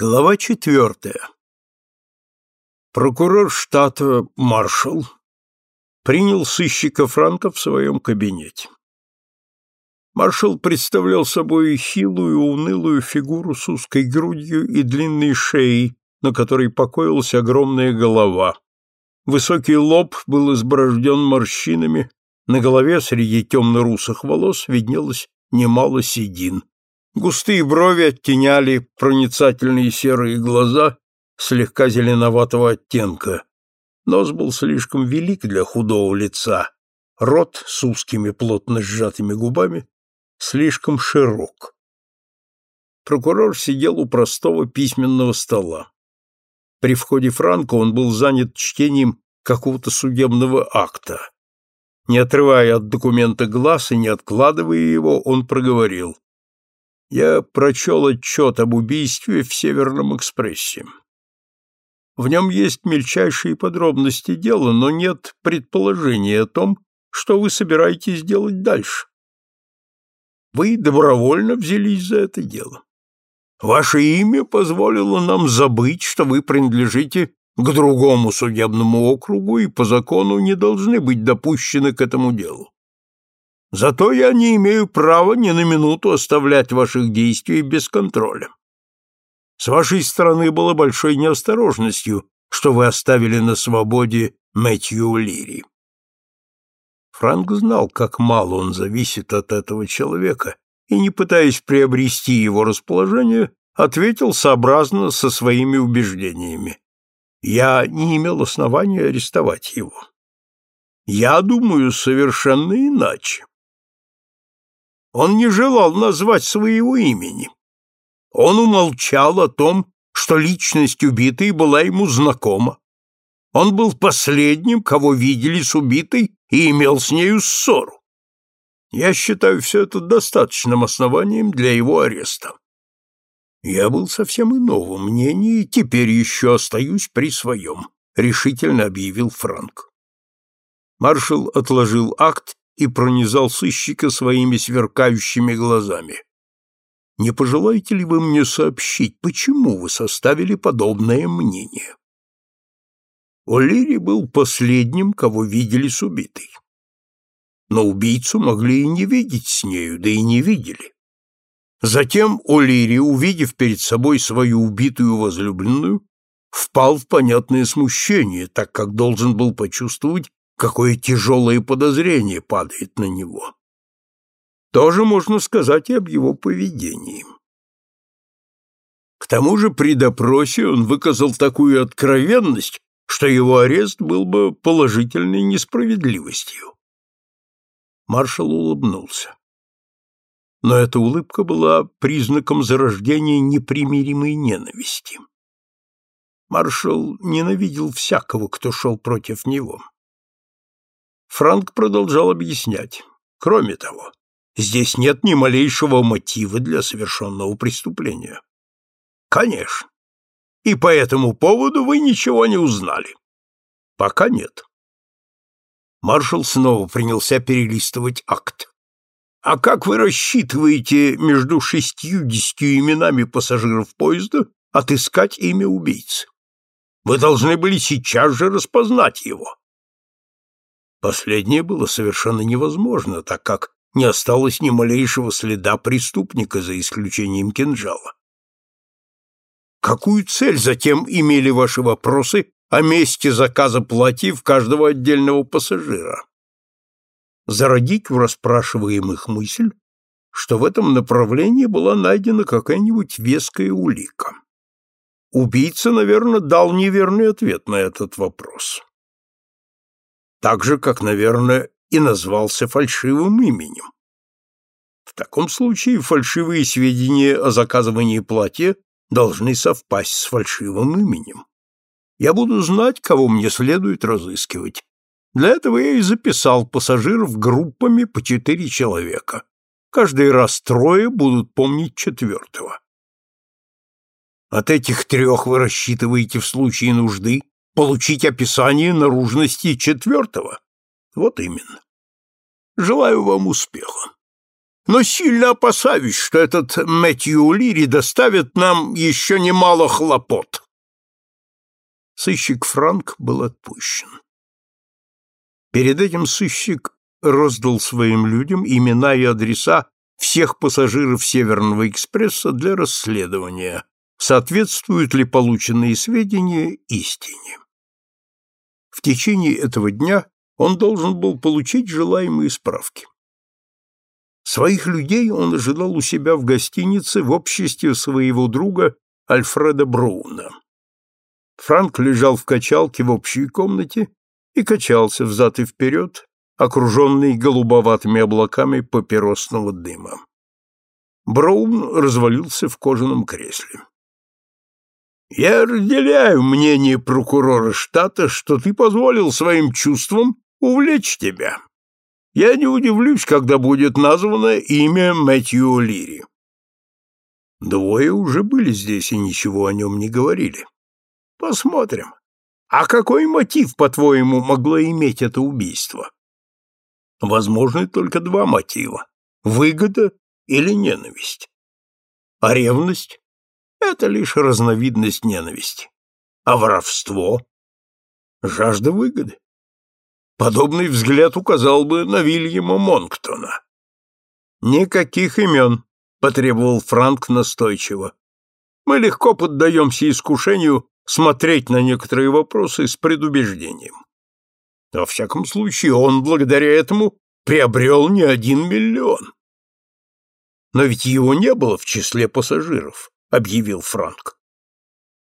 Глава четвертая. Прокурор штата Маршалл принял сыщика Франка в своем кабинете. Маршал представлял собой хилую, унылую фигуру с узкой грудью и длинной шеей, на которой покоилась огромная голова. Высокий лоб был изборожден морщинами, на голове среди темно-русых волос виднелось немало седин. Густые брови оттеняли проницательные серые глаза слегка зеленоватого оттенка. Нос был слишком велик для худого лица, рот с узкими плотно сжатыми губами слишком широк. Прокурор сидел у простого письменного стола. При входе Франко он был занят чтением какого-то судебного акта. Не отрывая от документа глаз и не откладывая его, он проговорил я прочел отчет об убийстве в Северном экспрессе. В нем есть мельчайшие подробности дела, но нет предположения о том, что вы собираетесь делать дальше. Вы добровольно взялись за это дело. Ваше имя позволило нам забыть, что вы принадлежите к другому судебному округу и по закону не должны быть допущены к этому делу. Зато я не имею права ни на минуту оставлять ваших действий без контроля. С вашей стороны было большой неосторожностью, что вы оставили на свободе Мэтью Лири. Франк знал, как мало он зависит от этого человека, и, не пытаясь приобрести его расположение, ответил сообразно со своими убеждениями. Я не имел основания арестовать его. Я думаю совершенно иначе. Он не желал назвать своего имени. Он умолчал о том, что личность убитой была ему знакома. Он был последним, кого видели с убитой и имел с нею ссору. Я считаю все это достаточным основанием для его ареста. Я был совсем иного мнения и теперь еще остаюсь при своем, — решительно объявил Франк. Маршал отложил акт и пронизал сыщика своими сверкающими глазами. Не пожелаете ли вы мне сообщить, почему вы составили подобное мнение? О'Лири был последним, кого видели с убитой. Но убийцу могли и не видеть с нею, да и не видели. Затем О'Лири, увидев перед собой свою убитую возлюбленную, впал в понятное смущение, так как должен был почувствовать какое тяжелое подозрение падает на него. Тоже можно сказать и об его поведении. К тому же при допросе он выказал такую откровенность, что его арест был бы положительной несправедливостью. Маршал улыбнулся. Но эта улыбка была признаком зарождения непримиримой ненависти. Маршал ненавидел всякого, кто шел против него. Франк продолжал объяснять. Кроме того, здесь нет ни малейшего мотива для совершенного преступления. Конечно. И по этому поводу вы ничего не узнали. Пока нет. Маршал снова принялся перелистывать акт. А как вы рассчитываете между шестьюдесятью именами пассажиров поезда отыскать имя убийцы? Вы должны были сейчас же распознать его. Последнее было совершенно невозможно, так как не осталось ни малейшего следа преступника, за исключением кинжала. Какую цель затем имели ваши вопросы о месте заказа платьев каждого отдельного пассажира? Зародить в расспрашиваемых мысль, что в этом направлении была найдена какая-нибудь веская улика. Убийца, наверное, дал неверный ответ на этот вопрос так же, как, наверное, и назвался фальшивым именем. В таком случае фальшивые сведения о заказывании платья должны совпасть с фальшивым именем. Я буду знать, кого мне следует разыскивать. Для этого я и записал пассажиров группами по четыре человека. Каждый раз трое будут помнить четвертого. От этих трех вы рассчитываете в случае нужды получить описание наружности четвертого? Вот именно. Желаю вам успеха. но сильно опасаюсь, что этот Мэтью Лири доставит нам еще немало хлопот. Сыщик Франк был отпущен. Перед этим сыщик роздал своим людям имена и адреса всех пассажиров Северного экспресса для расследования, соответствуют ли полученные сведения истине. В течение этого дня он должен был получить желаемые справки. Своих людей он ожидал у себя в гостинице в обществе своего друга Альфреда Броуна. Франк лежал в качалке в общей комнате и качался взад и вперед, окруженный голубоватыми облаками папиросного дыма. Браун развалился в кожаном кресле. «Я разделяю мнение прокурора штата, что ты позволил своим чувствам увлечь тебя. Я не удивлюсь, когда будет названо имя Мэтью Лири. Двое уже были здесь и ничего о нем не говорили. Посмотрим. А какой мотив, по-твоему, могло иметь это убийство? Возможны только два мотива — выгода или ненависть. А ревность — это лишь разновидность ненависти. А воровство — жажда выгоды. Подобный взгляд указал бы на Вильяма Монктона. «Никаких имен», — потребовал Франк настойчиво. «Мы легко поддаемся искушению смотреть на некоторые вопросы с предубеждением. Во всяком случае, он благодаря этому приобрел не один миллион. Но ведь его не было в числе пассажиров, объявил Франк.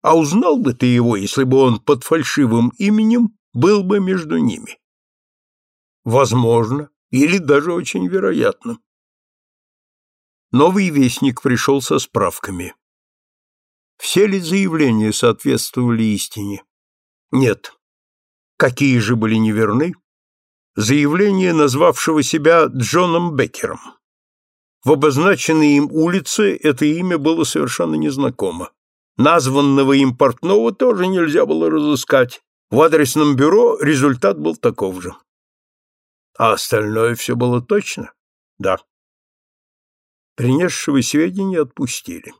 А узнал бы ты его, если бы он под фальшивым именем был бы между ними? Возможно, или даже очень вероятно. Новый вестник пришел со справками. Все ли заявления соответствовали истине? Нет. Какие же были неверны? Заявление, назвавшего себя Джоном Беккером. В обозначенной им улице это имя было совершенно незнакомо. Названного им портного тоже нельзя было разыскать. В адресном бюро результат был таков же. А остальное все было точно? Да. Принесшего сведения отпустили.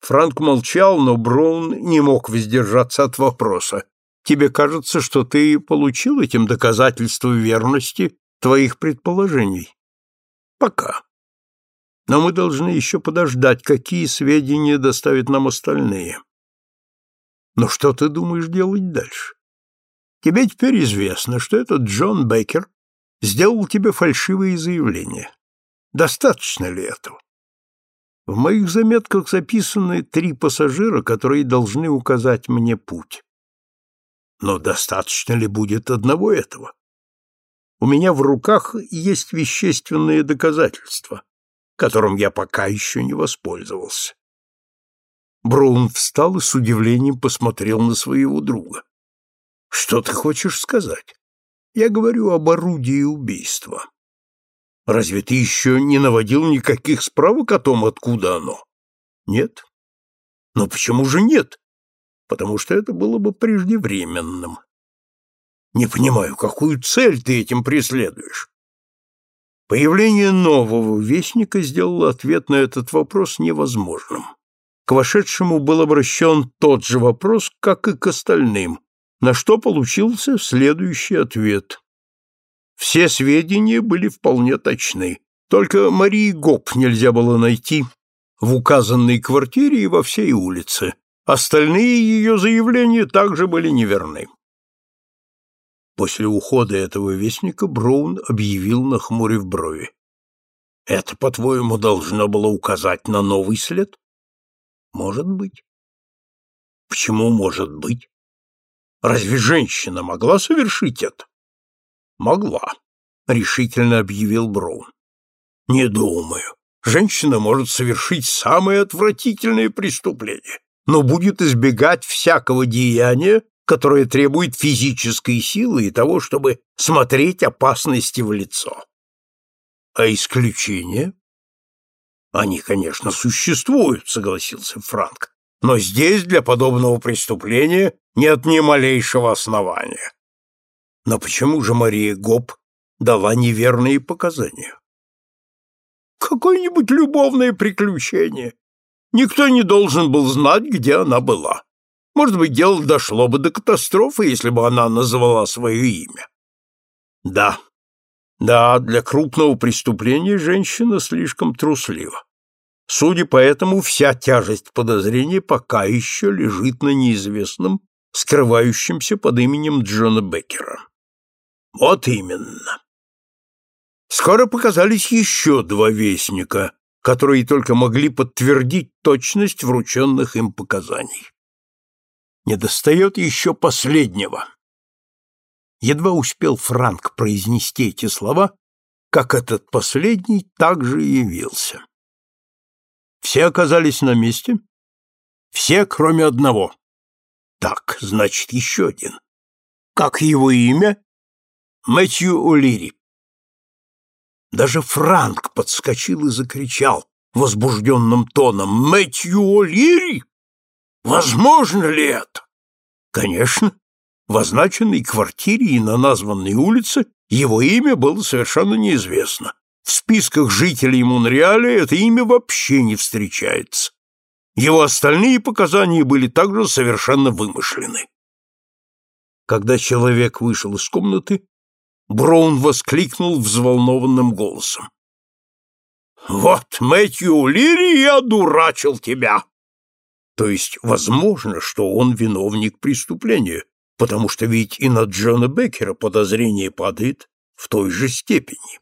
Франк молчал, но Браун не мог воздержаться от вопроса. «Тебе кажется, что ты получил этим доказательство верности твоих предположений?» «Пока. Но мы должны еще подождать, какие сведения доставят нам остальные. Но что ты думаешь делать дальше?» Тебе теперь известно, что этот Джон Бейкер сделал тебе фальшивые заявления. Достаточно ли этого? В моих заметках записаны три пассажира, которые должны указать мне путь. Но достаточно ли будет одного этого? У меня в руках есть вещественные доказательства, которым я пока еще не воспользовался. Браун встал и с удивлением посмотрел на своего друга. Что ты хочешь сказать? Я говорю об орудии убийства. Разве ты еще не наводил никаких справок о том, откуда оно? Нет. Но почему же нет? Потому что это было бы преждевременным. Не понимаю, какую цель ты этим преследуешь? Появление нового вестника сделало ответ на этот вопрос невозможным. К вошедшему был обращен тот же вопрос, как и к остальным, на что получился следующий ответ. Все сведения были вполне точны, только Марии Гоп нельзя было найти в указанной квартире и во всей улице. Остальные ее заявления также были неверны. После ухода этого вестника Браун объявил, нахмурив брови. «Это, по-твоему, должно было указать на новый след?» «Может быть». «Почему может быть?» Разве женщина могла совершить это? Могла, решительно объявил Браун. Не думаю. Женщина может совершить самое отвратительное преступление, но будет избегать всякого деяния, которое требует физической силы и того, чтобы смотреть опасности в лицо. А исключения? Они, конечно, существуют, согласился Франк. Но здесь для подобного преступления нет ни малейшего основания. Но почему же Мария Гоп дала неверные показания? какое-нибудь любовное приключение. Никто не должен был знать, где она была. Может быть, дело дошло бы до катастрофы, если бы она назвала свое имя. Да, да, для крупного преступления женщина слишком труслива. Судя по этому, вся тяжесть подозрения пока еще лежит на неизвестном, скрывающемся под именем Джона Беккера. Вот именно. Скоро показались еще два вестника, которые только могли подтвердить точность врученных им показаний. Недостает еще последнего. Едва успел Франк произнести эти слова, как этот последний также явился. Все оказались на месте? Все, кроме одного. Так, значит, еще один. Как его имя? Мэтью О'Лири. Даже Франк подскочил и закричал возбужденным тоном. «Мэтью О'Лири? Возможно ли это?» Конечно, в означенной квартире и на названной улице его имя было совершенно неизвестно. В списках жителей Монреаля это имя вообще не встречается. Его остальные показания были также совершенно вымышлены. Когда человек вышел из комнаты, Браун воскликнул взволнованным голосом. «Вот, Мэтью Лири, я дурачил тебя!» То есть, возможно, что он виновник преступления, потому что ведь и на Джона Беккера подозрение падает в той же степени.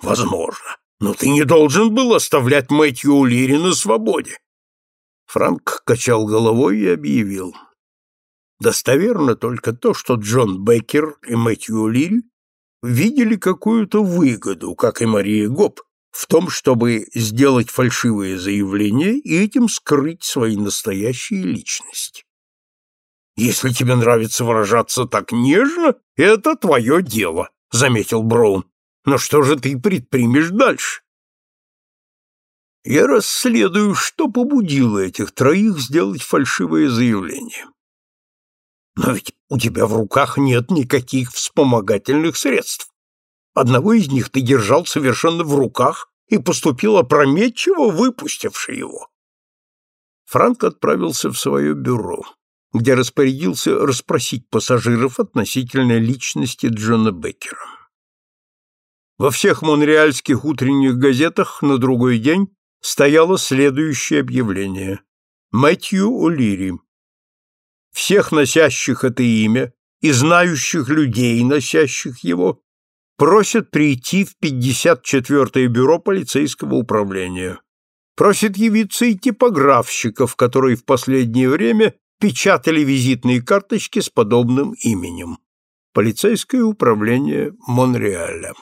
Возможно. Но ты не должен был оставлять Мэтью Улири на свободе. Франк качал головой и объявил. Достоверно только то, что Джон Беккер и Мэтью Улири видели какую-то выгоду, как и Мария Гоб, в том, чтобы сделать фальшивое заявление и этим скрыть свои настоящие личности. Если тебе нравится выражаться так нежно, это твое дело, заметил Браун. Но что же ты предпримешь дальше? Я расследую, что побудило этих троих сделать фальшивое заявление. Но ведь у тебя в руках нет никаких вспомогательных средств. Одного из них ты держал совершенно в руках и поступил опрометчиво, выпустивши его. Франк отправился в свое бюро, где распорядился расспросить пассажиров относительно личности Джона Беккера. Во всех монреальских утренних газетах на другой день стояло следующее объявление. Мэтью О'Лири. Всех носящих это имя и знающих людей, носящих его, просят прийти в 54-е бюро полицейского управления. Просят явиться и типографщиков, которые в последнее время печатали визитные карточки с подобным именем. Полицейское управление Монреаля.